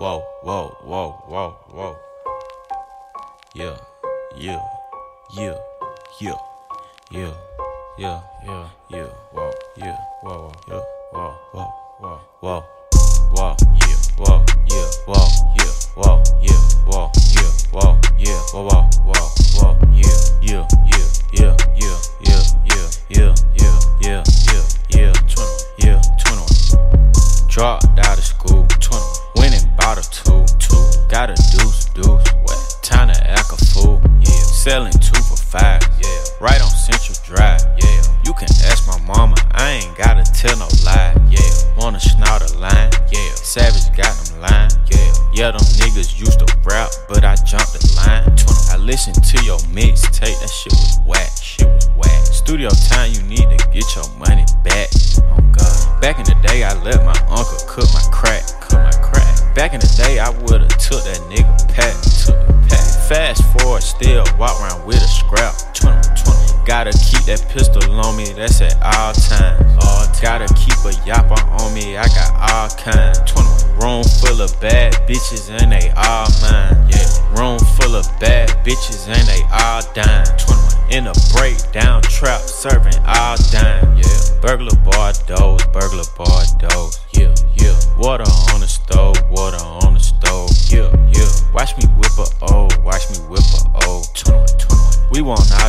Whoa, whoa, whoa, whoa, whoa. Yeah, yeah, yeah, yeah, yeah, yeah, yeah, yeah, whoa, yeah, whoa, yeah, whoa, whoa, whoa, whoa, whoa, yeah, whoa, yeah, whoa, yeah, whoa, yeah, whoa, yeah, whoa, yeah, whoa, whoa, whoa, Selling two for five. Yeah. Right on Central Drive. Yeah. You can ask my mama. I ain't gotta tell no lie. Yeah. Wanna snout a line. Yeah. Savage got them line. Yeah. Yeah, them niggas used to rap, but I jumped the line. 20. I listened to your mixtape. That shit was whack. Shit was whack. Studio time, you need to get your money back. Oh God. Back in the day, I let my uncle cook my crack. Cook my crack. Back in the day, I would've took that nigga Gotta keep that pistol on me, that's at all times. All time. Gotta keep a yapper on me, I got all kinds. 21. Room full of bad bitches and they all mine. Yeah. Room full of bad bitches and they all dime. 21. In a breakdown trap, serving all dime. Yeah. Burglar bar doors, burglar bar doors. Yeah, yeah. Water on the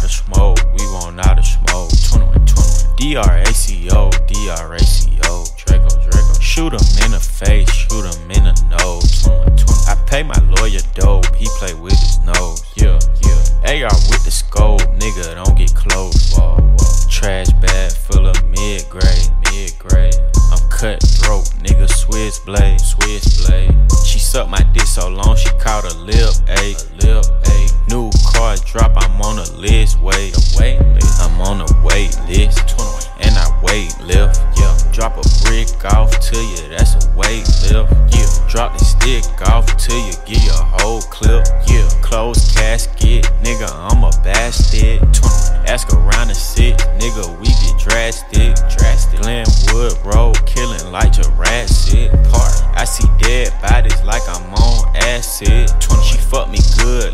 out of smoke, we want out of smoke. 21, 21. D-R-A-C-O, D-R-A-C-O. Draco, Draco. Shoot him in the face, shoot him in the nose. 21, 20. I pay my lawyer dope, he play with his nose. Yeah, yeah. AR with the scope, nigga, don't get close. Whoa, whoa. Trash bag full of mid grade, mid grade. I'm cutthroat, nigga, Swiss blade, Swiss blade. She sucked my dick so long she caught a lip a lip ache. List, wait, a wait. I'm on a wait list, 21, and I wait lift, yeah. Drop a brick off to you, that's a weight lift, yeah. Drop the stick off till you get your whole clip, yeah. Closed casket, nigga, I'm a bastard, 21. Ask around the sit, nigga, we get drastic, drastic. Glenwood Road, killing like Jurassic Park. I see dead bodies like I'm on acid.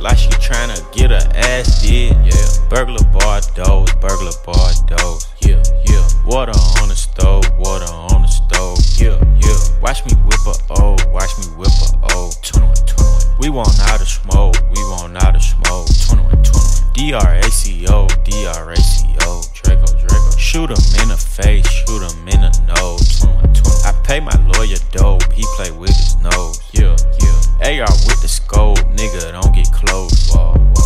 Like she tryna get her ass did. Yeah. Burglar bar doors, burglar bar doors. Yeah, yeah. Water on the stove, water on the stove. Yeah, yeah. Watch me whip a O, watch me whip a O. 21, 21. We want out of smoke, we want out of smoke. 21, 21. D-R-A-C-O, D-R-A-C-O. Draco, Draco. Shoot him in the face, shoot him in the nose. 21, 20. I pay my lawyer dope, he play with his nose. Yeah, yeah. AR with the scope, nigga, don't get close, ball.